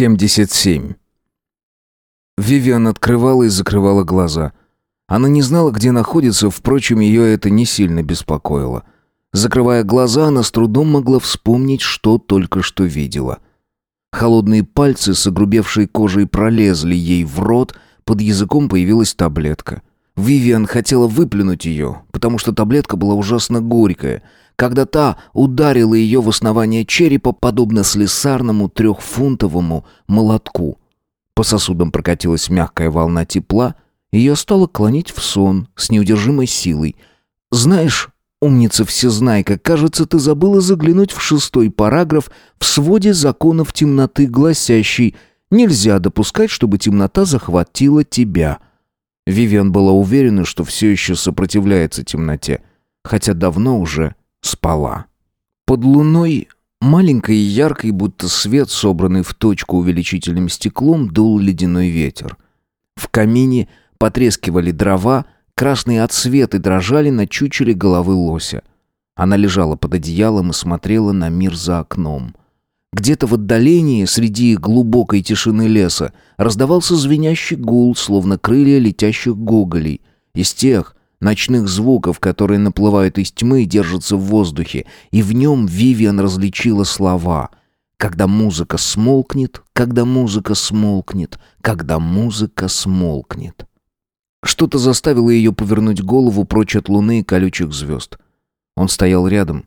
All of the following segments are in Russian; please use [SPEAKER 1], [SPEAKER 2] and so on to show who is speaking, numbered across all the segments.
[SPEAKER 1] 77. Вивиан открывала и закрывала глаза. Она не знала, где находится, впрочем, ее это не сильно беспокоило. Закрывая глаза, она с трудом могла вспомнить, что только что видела. Холодные пальцы с огрубевшей кожей пролезли ей в рот, под языком появилась таблетка. Вивиан хотела выплюнуть ее, потому что таблетка была ужасно горькая — когда та ударила ее в основание черепа, подобно слесарному трехфунтовому молотку. По сосудам прокатилась мягкая волна тепла, ее стало клонить в сон с неудержимой силой. «Знаешь, умница всезнайка, кажется, ты забыла заглянуть в шестой параграф в своде законов темноты, гласящий «Нельзя допускать, чтобы темнота захватила тебя». Вивиан была уверена, что все еще сопротивляется темноте, хотя давно уже спала. Под луной, маленькой и яркой, будто свет, собранный в точку увеличительным стеклом, дул ледяной ветер. В камине потрескивали дрова, красные отсветы дрожали на чучеле головы лося. Она лежала под одеялом и смотрела на мир за окном. Где-то в отдалении, среди глубокой тишины леса, раздавался звенящий гул, словно крылья летящих гоголей, из тех, ночных звуков, которые наплывают из тьмы и держатся в воздухе, и в нем Вивиан различила слова «Когда музыка смолкнет, когда музыка смолкнет, когда музыка смолкнет». Что-то заставило ее повернуть голову прочь от луны и колючих звезд. Он стоял рядом.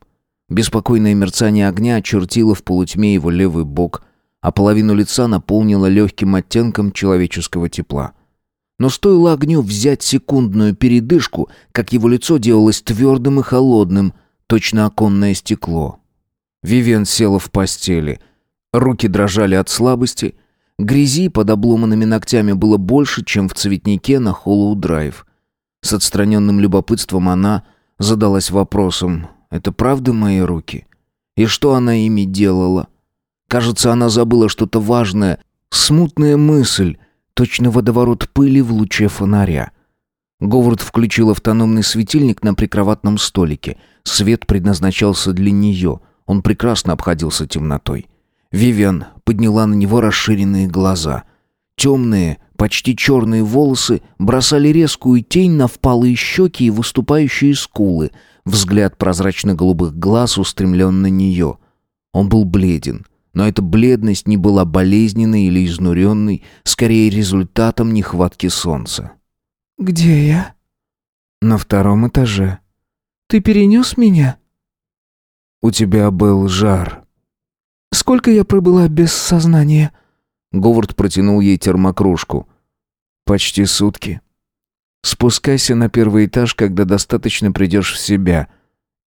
[SPEAKER 1] Беспокойное мерцание огня очертило в полутьме его левый бок, а половину лица наполнило легким оттенком человеческого тепла. Но стоило огню взять секундную передышку, как его лицо делалось твердым и холодным, точно оконное стекло. Вивен села в постели. Руки дрожали от слабости. Грязи под обломанными ногтями было больше, чем в цветнике на Холлоу-драйв. С отстраненным любопытством она задалась вопросом, «Это правда мои руки? И что она ими делала?» Кажется, она забыла что-то важное, смутная мысль, точно водоворот пыли в луче фонаря. Говард включил автономный светильник на прикроватном столике. Свет предназначался для нее. Он прекрасно обходился темнотой. Вивиан подняла на него расширенные глаза. Темные, почти черные волосы бросали резкую тень на впалые щеки и выступающие скулы. Взгляд прозрачно-голубых глаз устремлен на нее. Он был бледен. Но эта бледность не была болезненной или изнуренной, скорее результатом нехватки солнца.
[SPEAKER 2] «Где я?»
[SPEAKER 1] «На втором этаже».
[SPEAKER 2] «Ты перенес меня?»
[SPEAKER 1] «У тебя был жар».
[SPEAKER 2] «Сколько я пробыла без сознания?»
[SPEAKER 1] Говард протянул ей термокружку. «Почти сутки. Спускайся на первый этаж, когда достаточно придешь в себя».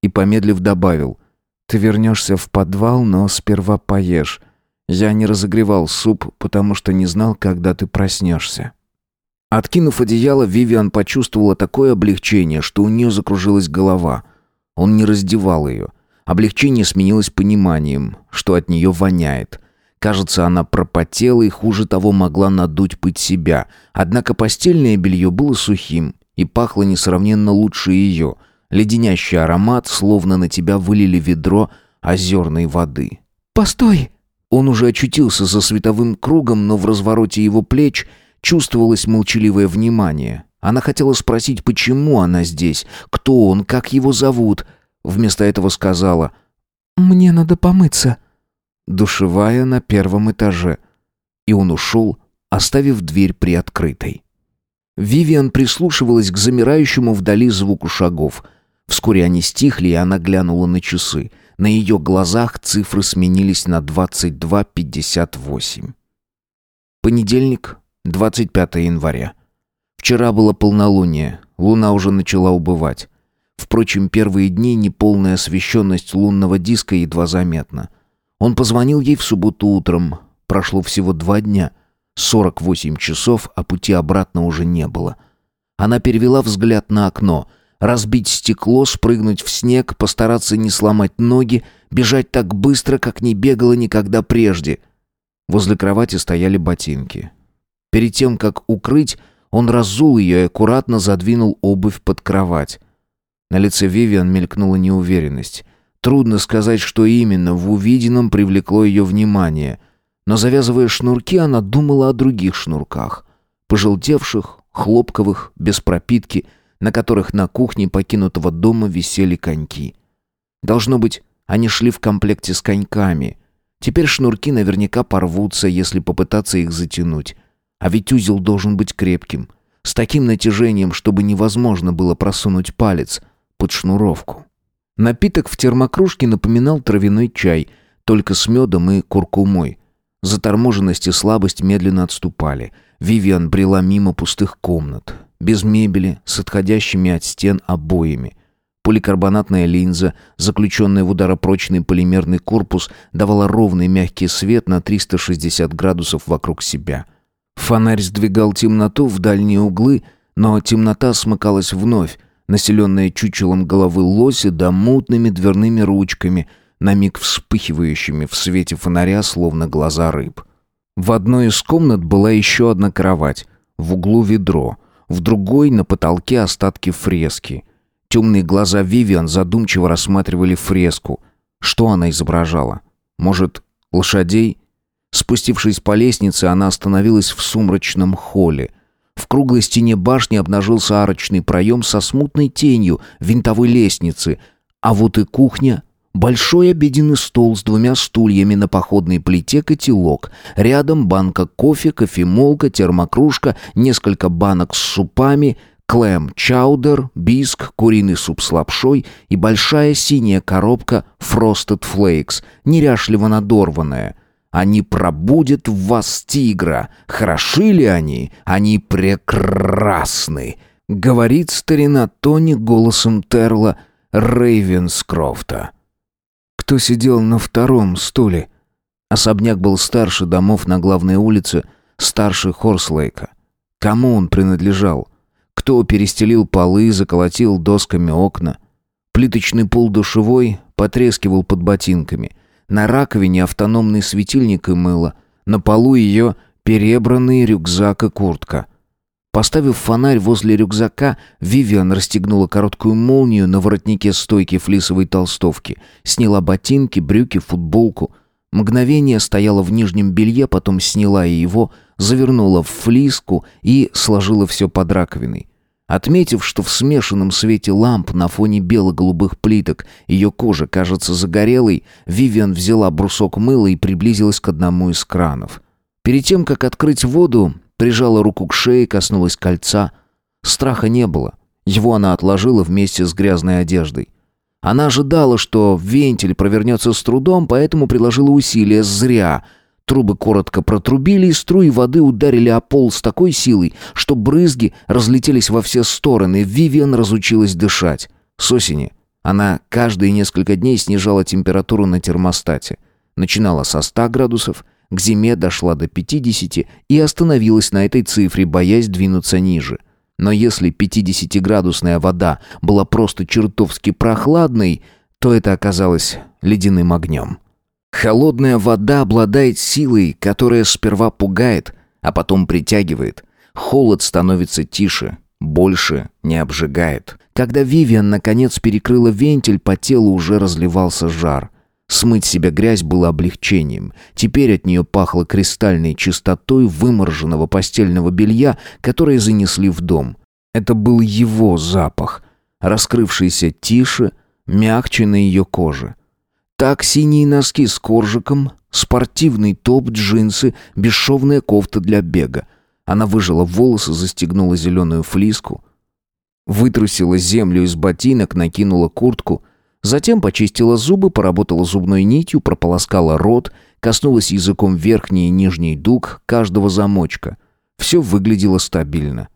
[SPEAKER 1] И, помедлив, добавил – ты вернешься в подвал, но сперва поешь. Я не разогревал суп, потому что не знал, когда ты проснешься». Откинув одеяло, Вивиан почувствовала такое облегчение, что у нее закружилась голова. Он не раздевал ее. Облегчение сменилось пониманием, что от нее воняет. Кажется, она пропотела и хуже того могла надуть пыть себя. Однако постельное белье было сухим и пахло несравненно лучше ее — Леденящий аромат, словно на тебя вылили ведро озерной воды.
[SPEAKER 2] «Постой!»
[SPEAKER 1] Он уже очутился за световым кругом, но в развороте его плеч чувствовалось молчаливое внимание. Она хотела спросить, почему она здесь, кто он, как его зовут. Вместо этого сказала
[SPEAKER 2] «Мне надо помыться».
[SPEAKER 1] Душевая на первом этаже. И он ушел, оставив дверь приоткрытой. Вивиан прислушивалась к замирающему вдали звуку шагов — Вскоре они стихли, и она глянула на часы. На ее глазах цифры сменились на 22.58. Понедельник, 25 января. Вчера было полнолуние, луна уже начала убывать. Впрочем, первые дни неполная освещенность лунного диска едва заметна. Он позвонил ей в субботу утром. Прошло всего два дня. 48 часов, а пути обратно уже не было. Она перевела взгляд на окно — разбить стекло, спрыгнуть в снег, постараться не сломать ноги, бежать так быстро, как не бегала никогда прежде. Возле кровати стояли ботинки. Перед тем, как укрыть, он разул ее и аккуратно задвинул обувь под кровать. На лице Вивиан мелькнула неуверенность. Трудно сказать, что именно в увиденном привлекло ее внимание. Но завязывая шнурки, она думала о других шнурках. Пожелтевших, хлопковых, без пропитки, на которых на кухне покинутого дома висели коньки. Должно быть, они шли в комплекте с коньками. Теперь шнурки наверняка порвутся, если попытаться их затянуть. А ведь узел должен быть крепким, с таким натяжением, чтобы невозможно было просунуть палец под шнуровку. Напиток в термокружке напоминал травяной чай, только с медом и куркумой. Заторможенность и слабость медленно отступали. Вивиан брела мимо пустых комнат, без мебели, с отходящими от стен обоями. Поликарбонатная линза, заключенная в ударопрочный полимерный корпус, давала ровный мягкий свет на 360 градусов вокруг себя. Фонарь сдвигал темноту в дальние углы, но темнота смыкалась вновь, населенная чучелом головы лося да мутными дверными ручками, на миг вспыхивающими в свете фонаря, словно глаза рыб. В одной из комнат была еще одна кровать, в углу ведро, в другой на потолке остатки фрески. Темные глаза Вивиан задумчиво рассматривали фреску. Что она изображала? Может, лошадей? Спустившись по лестнице, она остановилась в сумрачном холле. В круглой стене башни обнажился арочный проем со смутной тенью винтовой лестницы, а вот и кухня Большой обеденный стол с двумя стульями на походной плите котелок. Рядом банка кофе, кофемолка, термокружка, несколько банок с супами, клэм чаудер, биск, куриный суп с лапшой и большая синяя коробка Frosted Flakes, неряшливо надорванная. Они пробудят в вас тигра. Хороши ли они? Они прекрасны. Говорит старина Тони голосом Терла Рейвенскрофта кто сидел на втором стуле. Особняк был старше домов на главной улице, старше Хорслейка. Кому он принадлежал? Кто перестелил полы, заколотил досками окна? Плиточный пол душевой потрескивал под ботинками. На раковине автономный светильник и мыло. На полу ее перебранный рюкзак и куртка — Поставив фонарь возле рюкзака, Вивиан расстегнула короткую молнию на воротнике стойки флисовой толстовки, сняла ботинки, брюки, футболку. Мгновение стояла в нижнем белье, потом сняла и его, завернула в флиску и сложила все под раковиной. Отметив, что в смешанном свете ламп на фоне бело-голубых плиток ее кожа кажется загорелой, Вивиан взяла брусок мыла и приблизилась к одному из кранов. Перед тем, как открыть воду, Прижала руку к шее, коснулась кольца. Страха не было. Его она отложила вместе с грязной одеждой. Она ожидала, что вентиль провернется с трудом, поэтому приложила усилия зря. Трубы коротко протрубили, и струи воды ударили о пол с такой силой, что брызги разлетелись во все стороны. Вивиан разучилась дышать. С осени она каждые несколько дней снижала температуру на термостате. Начинала со 100 градусов, к зиме дошла до 50 и остановилась на этой цифре, боясь двинуться ниже. Но если 50-градусная вода была просто чертовски прохладной, то это оказалось ледяным огнем. Холодная вода обладает силой, которая сперва пугает, а потом притягивает. Холод становится тише, больше не обжигает. Когда Вивиан наконец перекрыла вентиль, по телу уже разливался жар. Смыть себе грязь было облегчением. Теперь от нее пахло кристальной чистотой вымороженного постельного белья, которое занесли в дом. Это был его запах, раскрывшийся тише, мягче на ее коже. Так синие носки с коржиком, спортивный топ, джинсы, бесшовная кофта для бега. Она выжила волосы, застегнула зеленую флиску, вытрусила землю из ботинок, накинула куртку — Затем почистила зубы, поработала зубной нитью, прополоскала рот, коснулась языком верхний и нижний дуг каждого замочка. Все выглядело стабильно.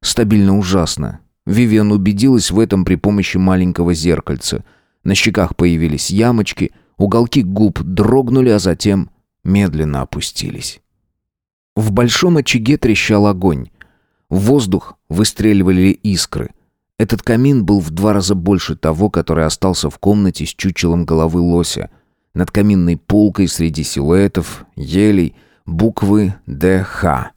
[SPEAKER 1] Стабильно ужасно. Вивиан убедилась в этом при помощи маленького зеркальца. На щеках появились ямочки, уголки губ дрогнули, а затем медленно опустились. В большом очаге трещал огонь. В воздух выстреливали искры. Этот камин был в два раза больше того, который остался в комнате с чучелом головы лося. Над каминной полкой среди силуэтов, елей, буквы «ДХ».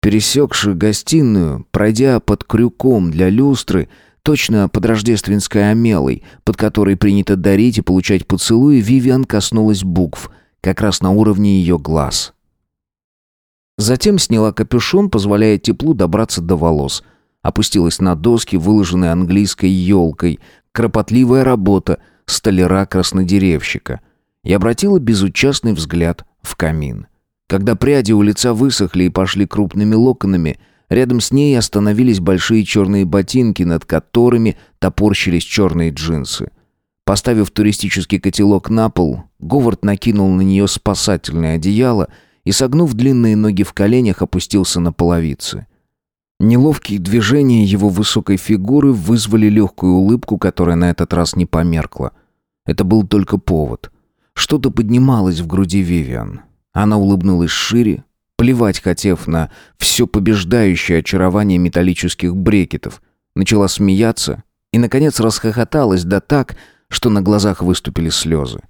[SPEAKER 1] Пересекши гостиную, пройдя под крюком для люстры, точно под рождественской омелой, под которой принято дарить и получать поцелуи, Вивиан коснулась букв как раз на уровне ее глаз. Затем сняла капюшон, позволяя теплу добраться до волос. Опустилась на доски, выложенные английской елкой. Кропотливая работа столяра-краснодеревщика. И обратила безучастный взгляд в камин. Когда пряди у лица высохли и пошли крупными локонами, рядом с ней остановились большие черные ботинки, над которыми топорщились черные джинсы. Поставив туристический котелок на пол, Говард накинул на нее спасательное одеяло и, согнув длинные ноги в коленях, опустился на половицы. Неловкие движения его высокой фигуры вызвали легкую улыбку, которая на этот раз не померкла. Это был только повод. Что-то поднималось в груди Вивиан. Она улыбнулась шире, плевать хотев на все побеждающее очарование металлических брекетов. Начала смеяться и, наконец, расхохоталась, да так, что на глазах выступили слезы.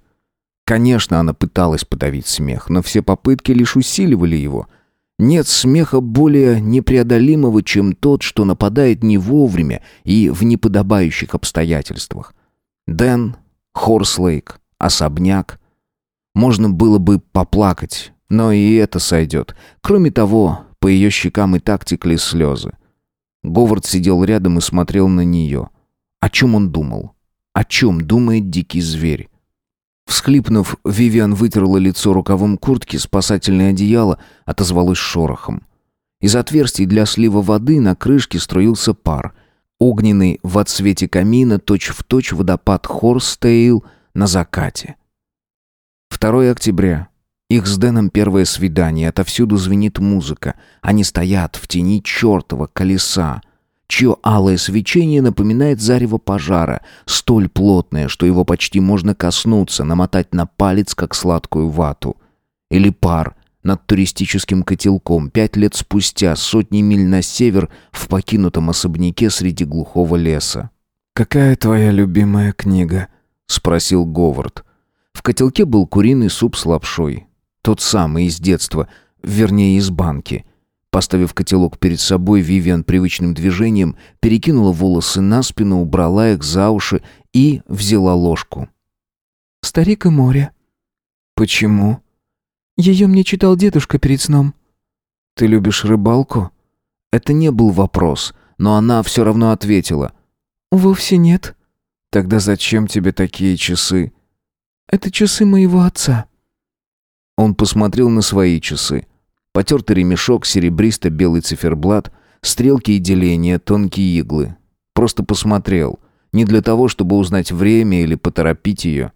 [SPEAKER 1] Конечно, она пыталась подавить смех, но все попытки лишь усиливали его. Нет смеха более непреодолимого, чем тот, что нападает не вовремя и в неподобающих обстоятельствах. Дэн, Хорслейк, особняк. Можно было бы поплакать, но и это сойдет. Кроме того, по ее щекам и так текли слезы. Говард сидел рядом и смотрел на нее. О чем он думал? О чем думает дикий зверь? Всхлипнув, Вивиан вытерла лицо рукавом куртки, спасательное одеяло отозвалось шорохом. Из отверстий для слива воды на крышке струился пар. Огненный в отсвете камина, точь-в-точь водопад Хорстейл на закате. 2 октября. Их с Дэном первое свидание, отовсюду звенит музыка. Они стоят в тени чертова колеса чье алое свечение напоминает зарево пожара, столь плотное, что его почти можно коснуться, намотать на палец, как сладкую вату. Или пар над туристическим котелком пять лет спустя, сотни миль на север, в покинутом особняке среди глухого леса.
[SPEAKER 2] «Какая твоя любимая книга?» — спросил Говард.
[SPEAKER 1] В котелке был куриный суп с лапшой. Тот самый из детства, вернее, из банки. Поставив котелок перед собой, Вивиан привычным движением перекинула волосы на спину, убрала их за уши и взяла ложку.
[SPEAKER 2] «Старик и море».
[SPEAKER 1] «Почему?»
[SPEAKER 2] «Ее мне читал дедушка перед сном».
[SPEAKER 1] «Ты любишь рыбалку?» Это не был вопрос, но она все равно ответила.
[SPEAKER 2] «Вовсе нет».
[SPEAKER 1] «Тогда зачем тебе такие часы?»
[SPEAKER 2] «Это часы моего отца».
[SPEAKER 1] Он посмотрел на свои часы. Потертый ремешок, серебристо-белый циферблат, стрелки и деления, тонкие иглы. Просто посмотрел. Не для того, чтобы узнать время или поторопить ее.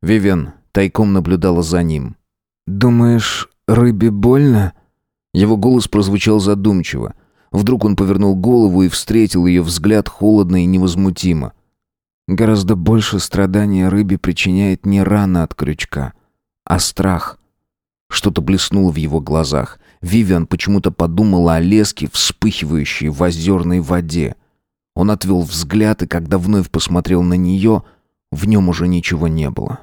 [SPEAKER 1] Вивен тайком наблюдала за ним.
[SPEAKER 2] «Думаешь, рыбе больно?»
[SPEAKER 1] Его голос прозвучал задумчиво. Вдруг он повернул голову и встретил ее взгляд холодно и невозмутимо.
[SPEAKER 2] «Гораздо больше страдания рыбе причиняет не рана от крючка, а страх».
[SPEAKER 1] Что-то блеснуло в его глазах. Вивиан почему-то подумала о леске, вспыхивающей в озерной воде. Он отвел взгляд, и когда вновь посмотрел на нее, в нем уже ничего не было.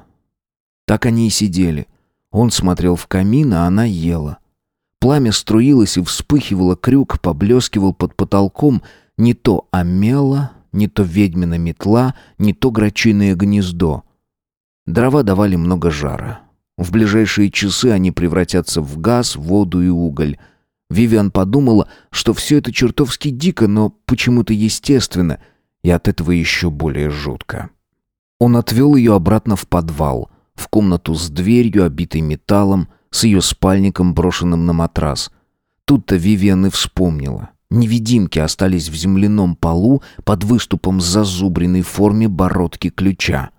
[SPEAKER 1] Так они и сидели. Он смотрел в камин, а она ела. Пламя струилось и вспыхивало, крюк поблескивал под потолком. Не то омела, не то ведьмина метла, не то грачиное гнездо. Дрова давали много жара. В ближайшие часы они превратятся в газ, воду и уголь. Вивиан подумала, что все это чертовски дико, но почему-то естественно, и от этого еще более жутко. Он отвел ее обратно в подвал, в комнату с дверью, обитой металлом, с ее спальником, брошенным на матрас. Тут-то Вивиан и вспомнила. Невидимки остались в земляном полу под выступом зазубренной форме бородки ключа.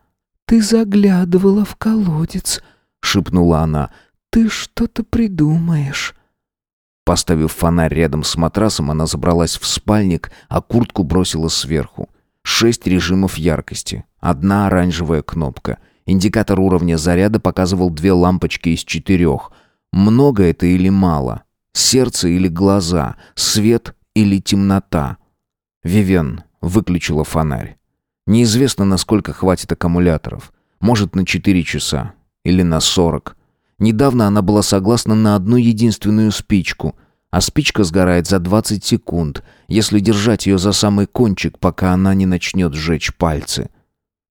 [SPEAKER 2] «Ты заглядывала в колодец»,
[SPEAKER 1] шепнула она.
[SPEAKER 2] Ты что-то придумаешь.
[SPEAKER 1] Поставив фонарь рядом с матрасом, она забралась в спальник, а куртку бросила сверху. Шесть режимов яркости. Одна оранжевая кнопка. Индикатор уровня заряда показывал две лампочки из четырех. Много это или мало? Сердце или глаза? Свет или темнота? Вивен выключила фонарь. Неизвестно, насколько хватит аккумуляторов. Может, на четыре часа. Или на сорок. Недавно она была согласна на одну единственную спичку, а спичка сгорает за 20 секунд, если держать ее за самый кончик, пока она не начнет сжечь пальцы.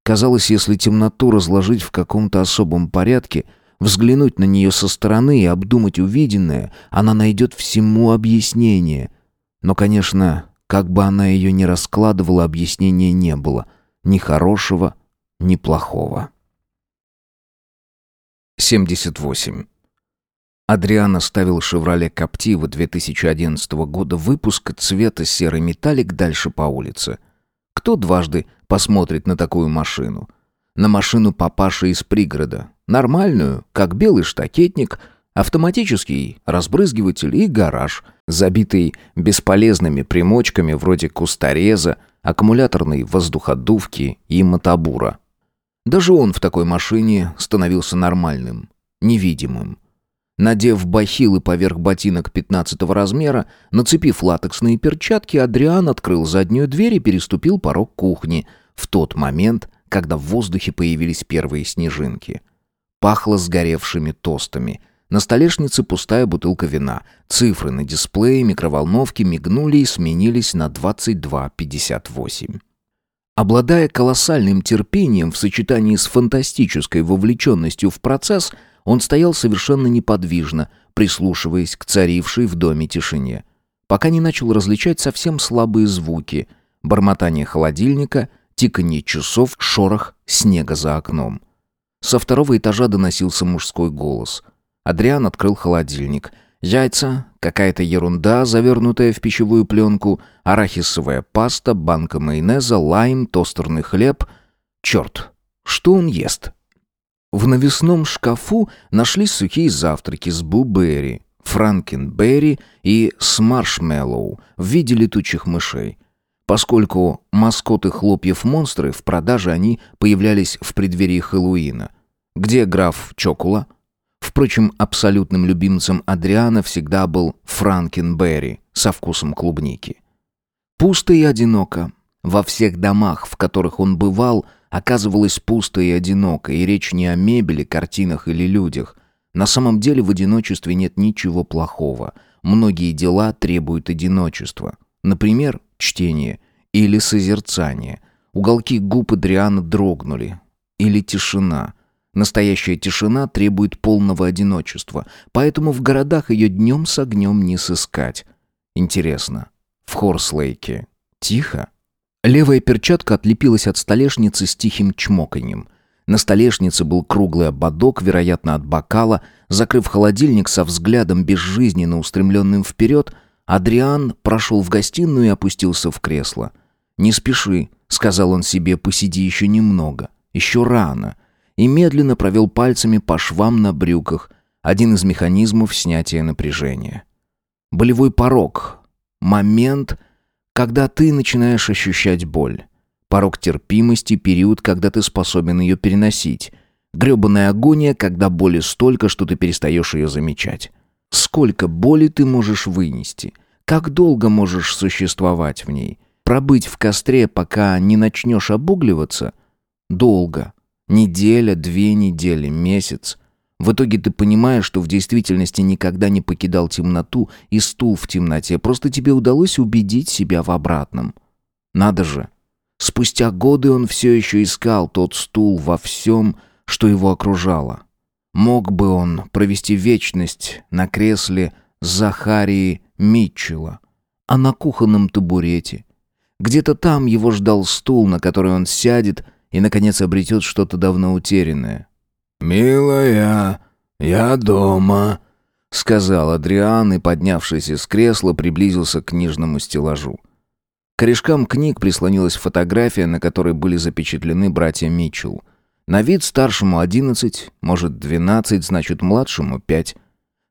[SPEAKER 1] Казалось, если темноту разложить в каком-то особом порядке, Взглянуть на нее со стороны и обдумать увиденное, она найдет всему объяснение. Но, конечно, как бы она ее ни раскладывала, объяснения не было. Ни хорошего, ни плохого. 78. Адриан оставил «Шевроле Коптива» 2011 года выпуск цвета серый металлик дальше по улице. Кто дважды посмотрит на такую машину? На машину папаши из пригорода. Нормальную, как белый штакетник, автоматический разбрызгиватель и гараж, забитый бесполезными примочками вроде кустореза, аккумуляторной воздуходувки и мотобура. Даже он в такой машине становился нормальным, невидимым. Надев бахилы поверх ботинок 15 размера, нацепив латексные перчатки, Адриан открыл заднюю дверь и переступил порог кухни в тот момент, когда в воздухе появились первые снежинки. Пахло сгоревшими тостами. На столешнице пустая бутылка вина. Цифры на дисплее микроволновки мигнули и сменились на 22.58. Обладая колоссальным терпением в сочетании с фантастической вовлеченностью в процесс – он стоял совершенно неподвижно, прислушиваясь к царившей в доме тишине, пока не начал различать совсем слабые звуки: бормотание холодильника, тиканье часов, шорох снега за окном. Со второго этажа доносился мужской голос. Адриан открыл холодильник. Яйца, какая-то ерунда, завернутая в пищевую пленку, арахисовая паста, банка майонеза, лайм, тостерный хлеб. Черт, что он ест? В навесном шкафу нашлись сухие завтраки с буберри, франкенберри и с маршмеллоу в виде летучих мышей. Поскольку маскоты хлопьев-монстры в продаже они появлялись в преддверии Хэллоуина. Где граф Чокула? Впрочем, абсолютным любимцем Адриана всегда был Франкенберри со вкусом клубники. Пусто и одиноко. Во всех домах, в которых он бывал, оказывалось пусто и одиноко, и речь не о мебели, картинах или людях. На самом деле в одиночестве нет ничего плохого. Многие дела требуют одиночества. Например, чтение или созерцание. Уголки губ Адриана дрогнули. Или тишина. Настоящая тишина требует полного одиночества, поэтому в городах ее днем с огнем не сыскать. Интересно, в Хорслейке тихо? Левая перчатка отлепилась от столешницы с тихим чмоканьем. На столешнице был круглый ободок, вероятно, от бокала. Закрыв холодильник со взглядом безжизненно устремленным вперед, Адриан прошел в гостиную и опустился в кресло. «Не спеши», — сказал он себе, — «посиди еще немного. Еще рано». И медленно провел пальцами по швам на брюках, один из механизмов снятия напряжения. Болевой порог. Момент — когда ты начинаешь ощущать боль. Порог терпимости – период, когда ты способен ее переносить. Гребаная агония, когда боли столько, что ты перестаешь ее замечать. Сколько боли ты можешь вынести? Как долго можешь существовать в ней? Пробыть в костре, пока не начнешь обугливаться? Долго. Неделя, две недели, месяц. В итоге ты понимаешь, что в действительности никогда не покидал темноту и стул в темноте, просто тебе удалось убедить себя в обратном. Надо же. Спустя годы он все еще искал тот стул во всем, что его окружало. Мог бы он провести вечность на кресле Захарии Митчелла, а на кухонном табурете. Где-то там его ждал стул, на который он сядет и, наконец, обретет что-то давно утерянное.
[SPEAKER 2] «Милая, я дома», — сказал Адриан и, поднявшись из кресла, приблизился к книжному стеллажу.
[SPEAKER 1] К корешкам книг прислонилась фотография, на которой были запечатлены братья Митчелл. На вид старшему одиннадцать, может двенадцать, значит младшему пять.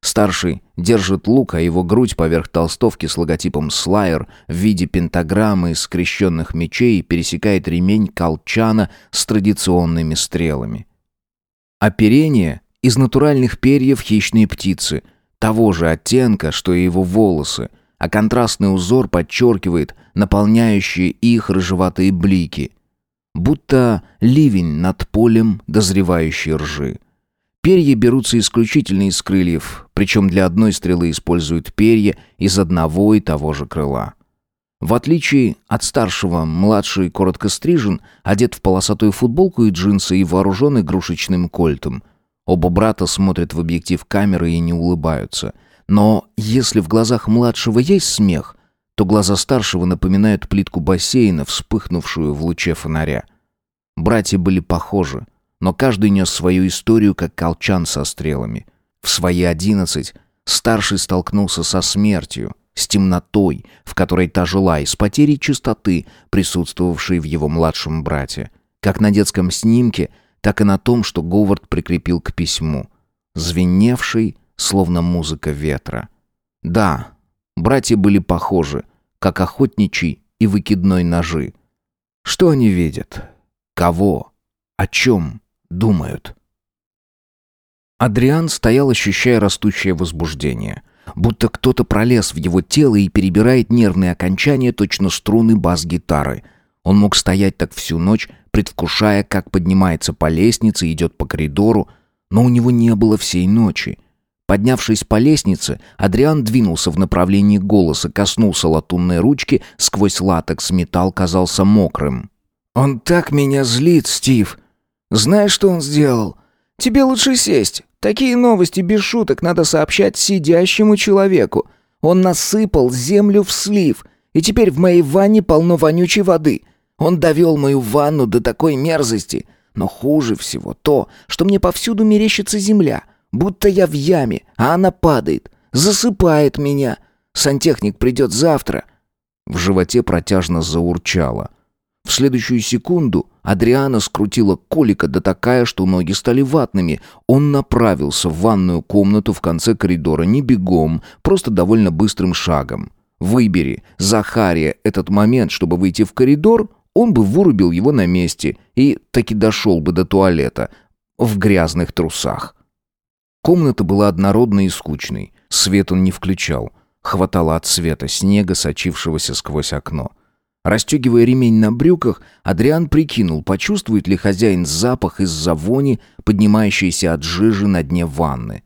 [SPEAKER 1] Старший держит лук, а его грудь поверх толстовки с логотипом «Слайер» в виде пентаграммы из скрещенных мечей пересекает ремень колчана с традиционными стрелами. Оперение из натуральных перьев хищной птицы, того же оттенка, что и его волосы, а контрастный узор подчеркивает наполняющие их рыжеватые блики. Будто ливень над полем дозревающей ржи. Перья берутся исключительно из крыльев, причем для одной стрелы используют перья из одного и того же крыла. В отличие от старшего, младший коротко стрижен, одет в полосатую футболку и джинсы и вооружен игрушечным кольтом. Оба брата смотрят в объектив камеры и не улыбаются. Но если в глазах младшего есть смех, то глаза старшего напоминают плитку бассейна, вспыхнувшую в луче фонаря. Братья были похожи, но каждый нес свою историю, как колчан со стрелами. В свои одиннадцать старший столкнулся со смертью, с темнотой, в которой та жила, и с потерей чистоты, присутствовавшей в его младшем брате. Как на детском снимке, так и на том, что Говард прикрепил к письму. Звеневший, словно музыка ветра. Да, братья были похожи, как охотничий и выкидной ножи. Что они видят? Кого? О чем думают? Адриан стоял, ощущая растущее возбуждение. Будто кто-то пролез в его тело и перебирает нервные окончания, точно струны бас-гитары. Он мог стоять так всю ночь, предвкушая, как поднимается по лестнице идет по коридору, но у него не было всей ночи. Поднявшись по лестнице, Адриан двинулся в направлении голоса, коснулся латунной ручки, сквозь латекс металл казался мокрым.
[SPEAKER 2] «Он так меня злит, Стив. Знаешь, что он сделал? Тебе лучше сесть. Такие новости без шуток надо сообщать сидящему человеку. Он насыпал землю в слив, и теперь в моей ванне полно вонючей воды. Он довел мою ванну до такой мерзости. Но хуже всего то, что мне повсюду мерещится земля, будто я в яме, а она падает, засыпает меня. Сантехник придет завтра».
[SPEAKER 1] В животе протяжно заурчало. В следующую секунду Адриана скрутила колика да такая, что ноги стали ватными. Он направился в ванную комнату в конце коридора не бегом, просто довольно быстрым шагом. Выбери, Захария, этот момент, чтобы выйти в коридор, он бы вырубил его на месте и таки дошел бы до туалета в грязных трусах. Комната была однородной и скучной. Свет он не включал. Хватало от света снега, сочившегося сквозь окно. Расстегивая ремень на брюках, Адриан прикинул, почувствует ли хозяин запах из-за вони, поднимающейся от жижи на дне ванны.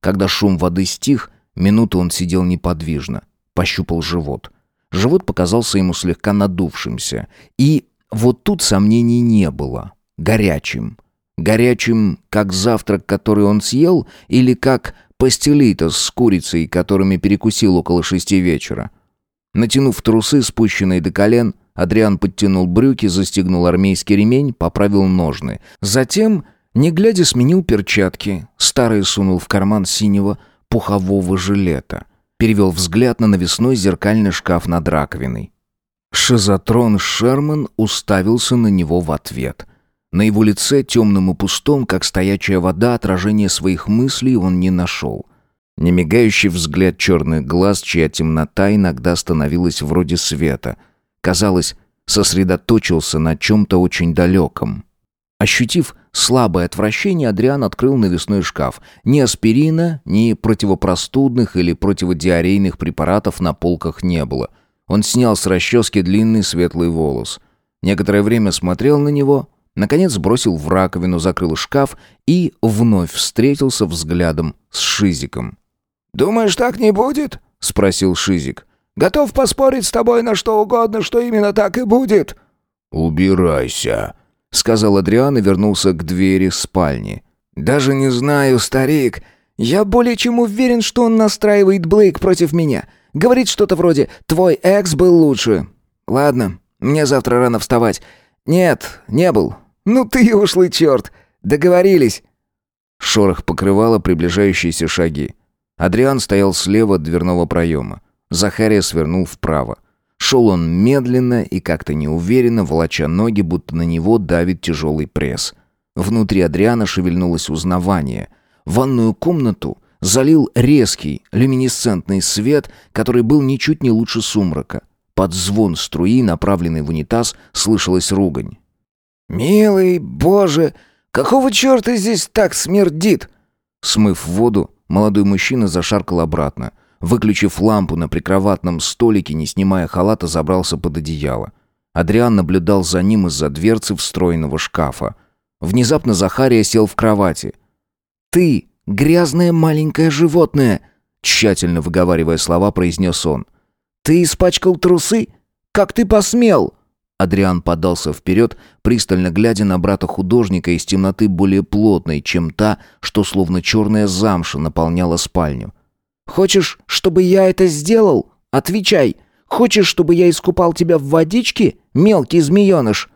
[SPEAKER 1] Когда шум воды стих, минуту он сидел неподвижно, пощупал живот. Живот показался ему слегка надувшимся. И вот тут сомнений не было. Горячим. Горячим, как завтрак, который он съел, или как пастелитос с курицей, которыми перекусил около шести вечера. Натянув трусы, спущенные до колен, Адриан подтянул брюки, застегнул армейский ремень, поправил ножны. Затем, не глядя, сменил перчатки, старые сунул в карман синего пухового жилета. Перевел взгляд на навесной зеркальный шкаф над раковиной. Шизотрон Шерман уставился на него в ответ. На его лице, темным и пустом, как стоячая вода, отражение своих мыслей он не нашел — Немигающий взгляд черных глаз, чья темнота иногда становилась вроде света. Казалось, сосредоточился на чем-то очень далеком. Ощутив слабое отвращение, Адриан открыл навесной шкаф. Ни аспирина, ни противопростудных или противодиарейных препаратов на полках не было. Он снял с расчески длинный светлый волос. Некоторое время смотрел на него, наконец бросил в раковину, закрыл шкаф и вновь встретился взглядом с Шизиком.
[SPEAKER 3] «Думаешь, так не будет?» — спросил Шизик. «Готов поспорить с тобой на что угодно, что именно так и будет».
[SPEAKER 2] «Убирайся», — сказал Адриан и вернулся к двери спальни.
[SPEAKER 3] «Даже не знаю, старик. Я более чем уверен, что он настраивает Блейк против меня. Говорит что-то вроде «твой экс был лучше». Ладно, мне завтра рано вставать. Нет, не был. Ну ты ушлый черт. Договорились».
[SPEAKER 1] Шорох покрывало приближающиеся шаги. Адриан стоял слева от дверного проема. Захария свернул вправо. Шел он медленно и как-то неуверенно, волоча ноги, будто на него давит тяжелый пресс. Внутри Адриана шевельнулось узнавание. Ванную комнату залил резкий, люминесцентный свет, который был ничуть не лучше сумрака. Под звон струи, направленный в унитаз, слышалась ругань.
[SPEAKER 3] «Милый, боже, какого черта здесь так смердит?»
[SPEAKER 1] Смыв воду, Молодой мужчина зашаркал обратно. Выключив лампу на прикроватном столике, не снимая халата, забрался под одеяло. Адриан наблюдал за ним из-за дверцы встроенного шкафа. Внезапно Захария сел в кровати.
[SPEAKER 3] «Ты, грязное маленькое животное!» Тщательно выговаривая слова, произнес он. «Ты испачкал трусы? Как ты посмел?»
[SPEAKER 1] Адриан подался вперед, пристально глядя на брата-художника из темноты более плотной, чем та, что словно черная замша наполняла спальню.
[SPEAKER 2] «Хочешь, чтобы я это сделал? Отвечай! Хочешь, чтобы я искупал тебя в водичке, мелкий змееныш?»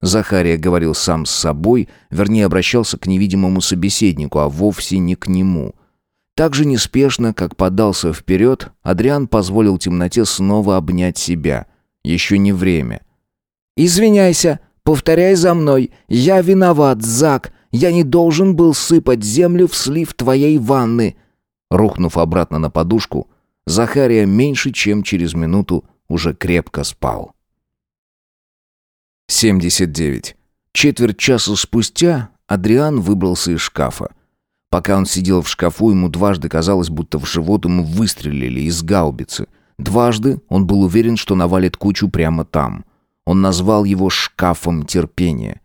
[SPEAKER 1] Захария говорил сам с собой, вернее, обращался к невидимому собеседнику, а вовсе не к нему. Так же неспешно, как подался вперед, Адриан позволил темноте снова обнять себя. Еще не время.
[SPEAKER 2] «Извиняйся, повторяй за мной. Я виноват, Зак. Я не должен был сыпать землю в слив твоей ванны».
[SPEAKER 1] Рухнув обратно на подушку, Захария меньше чем через минуту уже крепко спал. 79. Четверть часа спустя Адриан выбрался из шкафа. Пока он сидел в шкафу, ему дважды казалось, будто в живот ему выстрелили из гаубицы. Дважды он был уверен, что навалит кучу прямо там. Он назвал его «шкафом терпения».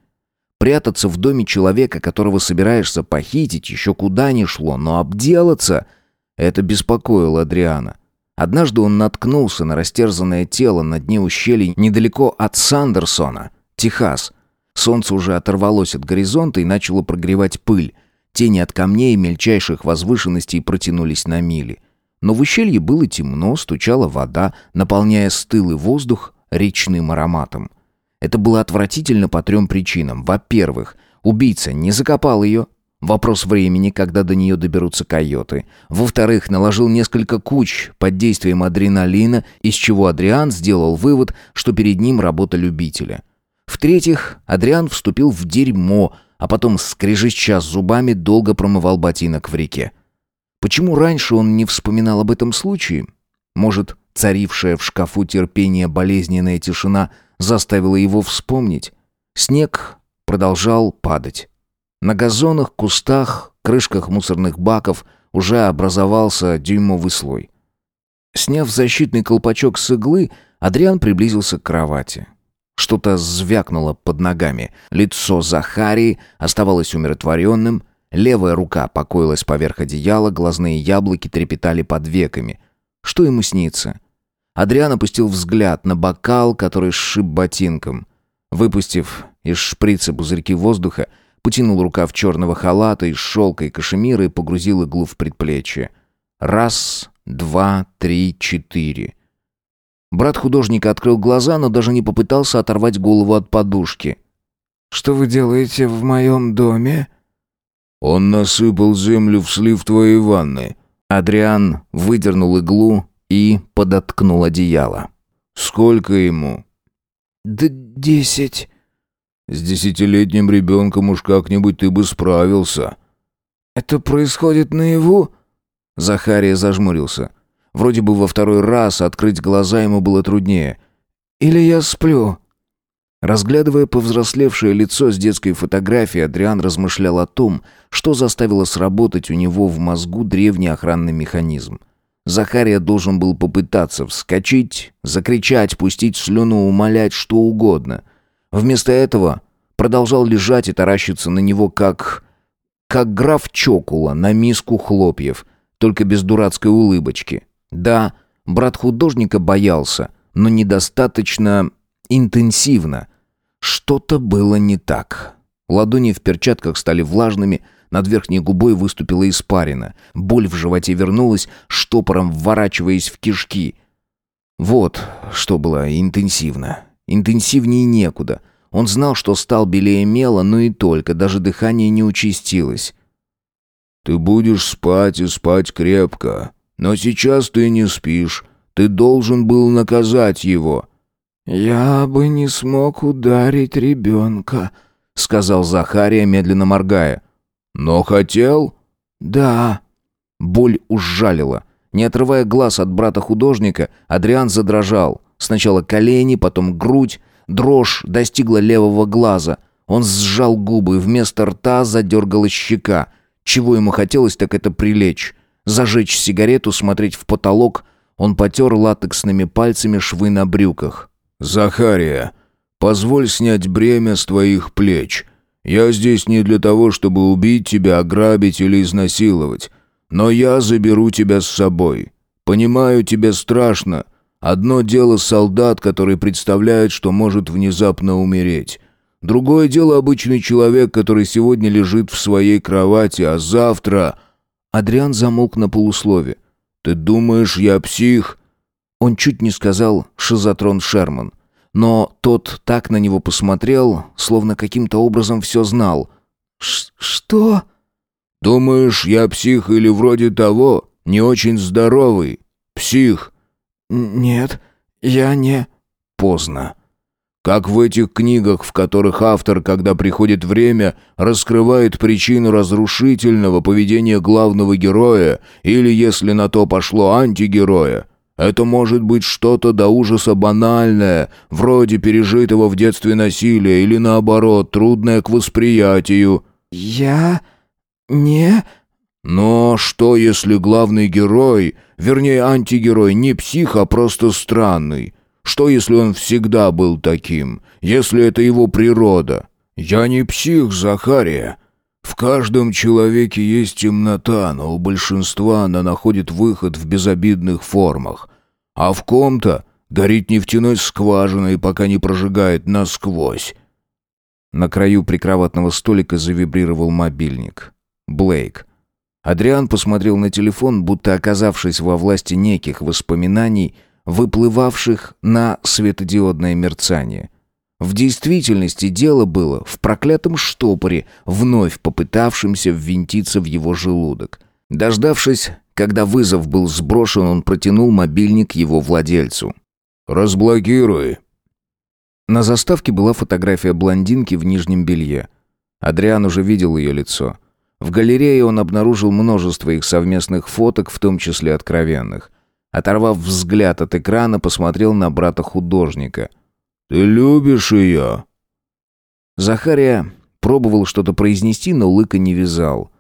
[SPEAKER 1] Прятаться в доме человека, которого собираешься похитить, еще куда ни шло, но обделаться — это беспокоило Адриана. Однажды он наткнулся на растерзанное тело на дне ущелья недалеко от Сандерсона, Техас. Солнце уже оторвалось от горизонта и начало прогревать пыль. Тени от камней и мельчайших возвышенностей протянулись на мили. Но в ущелье было темно, стучала вода, наполняя стылый воздух речным ароматом. Это было отвратительно по трем причинам. Во-первых, убийца не закопал ее, Вопрос времени, когда до нее доберутся койоты. Во-вторых, наложил несколько куч под действием адреналина, из чего Адриан сделал вывод, что перед ним работа любителя. В-третьих, Адриан вступил в дерьмо, а потом, скрежеща зубами, долго промывал ботинок в реке. Почему раньше он не вспоминал об этом случае? Может, царившая в шкафу терпение болезненная тишина заставила его вспомнить? Снег продолжал падать. На газонах, кустах, крышках мусорных баков уже образовался дюймовый слой. Сняв защитный колпачок с иглы, Адриан приблизился к кровати. Что-то звякнуло под ногами. Лицо Захарии оставалось умиротворенным, левая рука покоилась поверх одеяла, глазные яблоки трепетали под веками. Что ему снится? Адриан опустил взгляд на бокал, который сшиб ботинком. Выпустив из шприца пузырьки воздуха, потянул рукав черного халата из шелка и кашемира и погрузил иглу в предплечье. Раз, два, три, четыре. Брат художника открыл глаза, но даже не попытался оторвать голову от подушки.
[SPEAKER 2] «Что вы делаете в моем доме?»
[SPEAKER 4] «Он насыпал землю в слив твоей ванны».
[SPEAKER 1] Адриан выдернул иглу и подоткнул одеяло.
[SPEAKER 4] «Сколько ему?»
[SPEAKER 2] «Да десять».
[SPEAKER 4] С десятилетним ребенком уж как-нибудь ты бы справился».
[SPEAKER 2] «Это происходит наяву?»
[SPEAKER 1] Захария зажмурился. Вроде бы во второй раз открыть глаза ему было труднее.
[SPEAKER 2] «Или я сплю?»
[SPEAKER 1] Разглядывая повзрослевшее лицо с детской фотографии, Адриан размышлял о том, что заставило сработать у него в мозгу древний охранный механизм. Захария должен был попытаться вскочить, закричать, пустить слюну, умолять что угодно. Вместо этого продолжал лежать и таращиться на него, как... как граф Чокула на миску хлопьев, только без дурацкой улыбочки. Да, брат художника боялся, но недостаточно интенсивно. Что-то было не так. Ладони в перчатках стали влажными, над верхней губой выступила испарина. Боль в животе вернулась, штопором вворачиваясь в кишки. Вот что было интенсивно. Интенсивнее некуда. Он знал, что стал белее мела, но и только, даже дыхание не участилось.
[SPEAKER 4] «Ты будешь спать и спать крепко. Но сейчас ты не спишь. Ты должен был наказать его».
[SPEAKER 2] «Я бы не смог ударить ребенка», — сказал Захария, медленно моргая.
[SPEAKER 4] «Но хотел?»
[SPEAKER 2] «Да».
[SPEAKER 1] Боль ужалила. Не отрывая глаз от брата-художника, Адриан задрожал. Сначала колени, потом грудь. Дрожь достигла левого глаза. Он сжал губы, вместо рта задергалась щека. Чего ему хотелось, так это прилечь. Зажечь сигарету, смотреть в потолок. Он потер латексными пальцами швы на брюках.
[SPEAKER 4] «Захария, позволь снять бремя с твоих плеч. Я здесь не для того, чтобы убить тебя, ограбить или изнасиловать. Но я заберу тебя с собой. Понимаю, тебе страшно, Одно дело солдат, который представляет, что может внезапно умереть. Другое дело обычный человек, который сегодня лежит в своей кровати, а завтра...
[SPEAKER 1] Адриан замолк на полуслове.
[SPEAKER 4] «Ты думаешь, я псих?»
[SPEAKER 1] Он чуть не сказал «шизотрон Шерман». Но тот так на него посмотрел, словно каким-то образом все знал.
[SPEAKER 2] «Что?»
[SPEAKER 4] «Думаешь, я псих или вроде того? Не очень здоровый? Псих?»
[SPEAKER 2] «Нет, я не...»
[SPEAKER 4] «Поздно. Как в этих книгах, в которых автор, когда приходит время, раскрывает причину разрушительного поведения главного героя, или, если на то пошло, антигероя. Это может быть что-то до ужаса банальное, вроде пережитого в детстве насилия, или наоборот, трудное к восприятию.
[SPEAKER 2] «Я... не...»
[SPEAKER 4] Но что, если главный герой, вернее антигерой, не псих, а просто странный? Что, если он всегда был таким? Если это его природа? Я не псих, Захария. В каждом человеке есть темнота, но у большинства она находит выход в безобидных формах. А в ком-то горит нефтяной скважиной, пока не прожигает насквозь.
[SPEAKER 1] На краю прикроватного столика завибрировал мобильник. Блейк. Адриан посмотрел на телефон, будто оказавшись во власти неких воспоминаний, выплывавших на светодиодное мерцание. В действительности дело было в проклятом штопоре, вновь попытавшемся ввинтиться в его желудок. Дождавшись, когда вызов был сброшен, он протянул мобильник его владельцу.
[SPEAKER 4] «Разблокируй».
[SPEAKER 1] На заставке была фотография блондинки в нижнем белье. Адриан уже видел ее лицо. В галерее он обнаружил множество их совместных фоток, в том числе откровенных. Оторвав взгляд от экрана, посмотрел на брата-художника.
[SPEAKER 4] «Ты любишь ее?»
[SPEAKER 1] Захария пробовал что-то произнести, но лыка не вязал.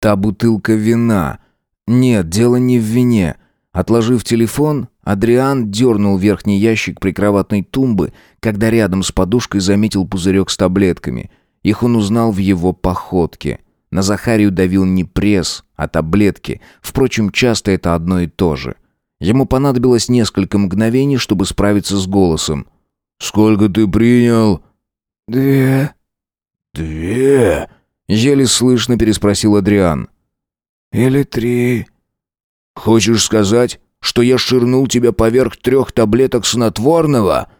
[SPEAKER 1] «Та бутылка вина. Нет, дело не в вине». Отложив телефон, Адриан дернул верхний ящик прикроватной тумбы, когда рядом с подушкой заметил пузырек с таблетками. Их он узнал в его походке. На Захарию давил не пресс, а таблетки. Впрочем, часто это одно и то же. Ему понадобилось несколько мгновений, чтобы справиться с голосом.
[SPEAKER 4] «Сколько ты принял?»
[SPEAKER 2] «Две».
[SPEAKER 4] «Две?»
[SPEAKER 1] — еле слышно переспросил Адриан.
[SPEAKER 2] «Или три».
[SPEAKER 4] «Хочешь сказать, что я ширнул тебя поверх трех таблеток снотворного?»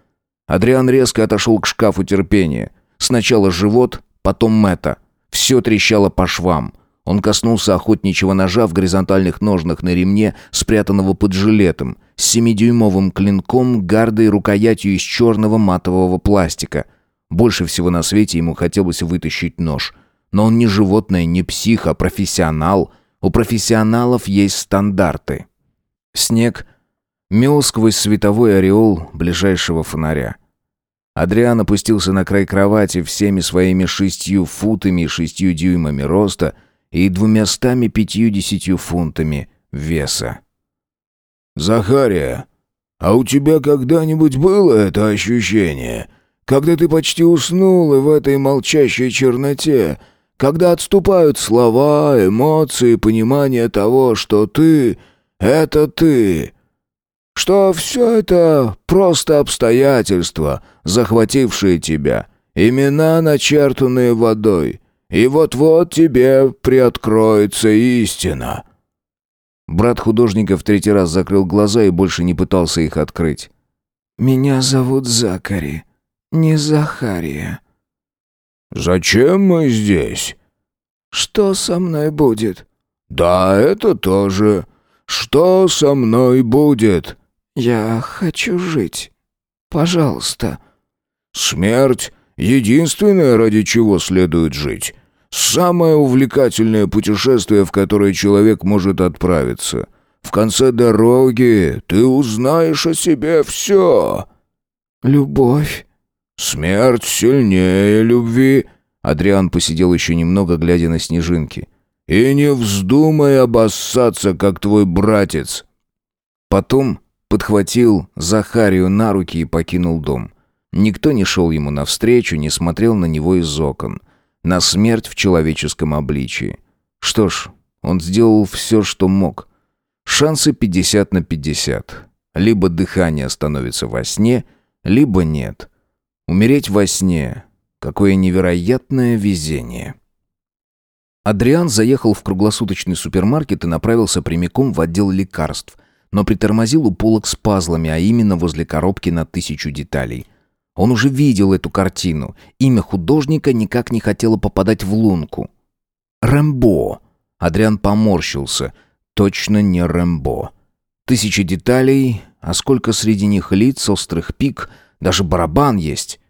[SPEAKER 1] Адриан резко отошел к шкафу терпения. Сначала живот, потом Мэтта. Все трещало по швам. Он коснулся охотничьего ножа в горизонтальных ножнах на ремне, спрятанного под жилетом, с семидюймовым клинком, гардой рукоятью из черного матового пластика. Больше всего на свете ему хотелось вытащить нож. Но он не животное, не псих, а профессионал. У профессионалов есть стандарты. Снег мел сквозь световой ореол ближайшего фонаря. Адриан опустился на край кровати всеми своими шестью футами и шестью дюймами роста — и двумястами пятьюдесятью фунтами веса.
[SPEAKER 4] «Захария, а у тебя когда-нибудь было это ощущение, когда ты почти уснул и в этой молчащей черноте, когда отступают слова, эмоции, понимание того, что ты — это ты?» что все это просто обстоятельства, захватившие тебя, имена, начертанные водой, и вот-вот тебе приоткроется истина».
[SPEAKER 1] Брат художника в третий раз закрыл глаза и больше не пытался их открыть.
[SPEAKER 2] «Меня зовут Закари, не Захария».
[SPEAKER 4] «Зачем мы здесь?»
[SPEAKER 2] «Что со мной будет?»
[SPEAKER 4] «Да, это тоже. Что со мной будет?»
[SPEAKER 2] «Я хочу жить. Пожалуйста».
[SPEAKER 4] «Смерть — единственное, ради чего следует жить. Самое увлекательное путешествие, в которое человек может отправиться. В конце дороги ты узнаешь о себе все.
[SPEAKER 2] Любовь.
[SPEAKER 4] Смерть сильнее любви.
[SPEAKER 1] Адриан посидел еще немного, глядя на снежинки.
[SPEAKER 4] И не вздумай обоссаться, как твой братец.
[SPEAKER 1] Потом подхватил Захарию на руки и покинул дом. Никто не шел ему навстречу, не смотрел на него из окон на смерть в человеческом обличии. Что ж, он сделал все, что мог. Шансы 50 на 50. Либо дыхание становится во сне, либо нет. Умереть во сне — какое невероятное везение. Адриан заехал в круглосуточный супермаркет и направился прямиком в отдел лекарств, но притормозил у полок с пазлами, а именно возле коробки на тысячу деталей. Он уже видел эту картину. Имя художника никак не хотело попадать в лунку. «Рэмбо». Адриан поморщился. «Точно не Рэмбо». Тысячи деталей, а сколько среди них лиц, острых пик, даже барабан есть.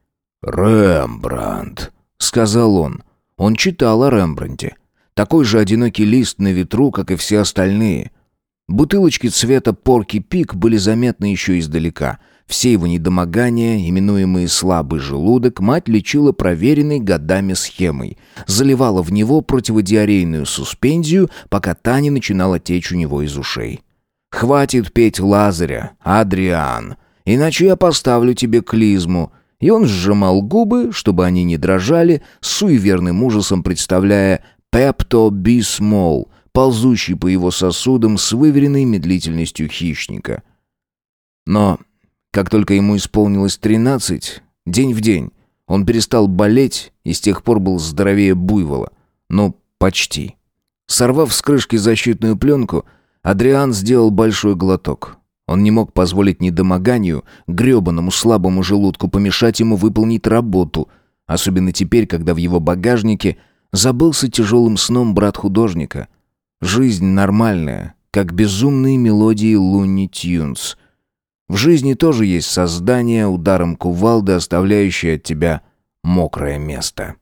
[SPEAKER 4] «Рембрандт», —
[SPEAKER 1] сказал он. Он читал о Рембранде. Такой же одинокий лист на ветру, как и все остальные. Бутылочки цвета порки пик были заметны еще издалека. Все его недомогания, именуемые слабый желудок, мать лечила проверенной годами схемой. Заливала в него противодиарейную суспензию, пока та не начинала течь у него из ушей. «Хватит петь Лазаря, Адриан, иначе я поставлю тебе клизму», и он сжимал губы, чтобы они не дрожали, с суеверным ужасом представляя пепто-бисмол, ползущий по его сосудам с выверенной медлительностью хищника. Но, как только ему исполнилось тринадцать, день в день, он перестал болеть и с тех пор был здоровее буйвола. Ну, почти. Сорвав с крышки защитную пленку, Адриан сделал большой глоток. Он не мог позволить недомоганию, гребаному слабому желудку помешать ему выполнить работу, особенно теперь, когда в его багажнике забылся тяжелым сном брат художника. Жизнь нормальная, как безумные мелодии Луни Тюнс. В жизни тоже есть создание, ударом кувалды оставляющее от тебя мокрое место.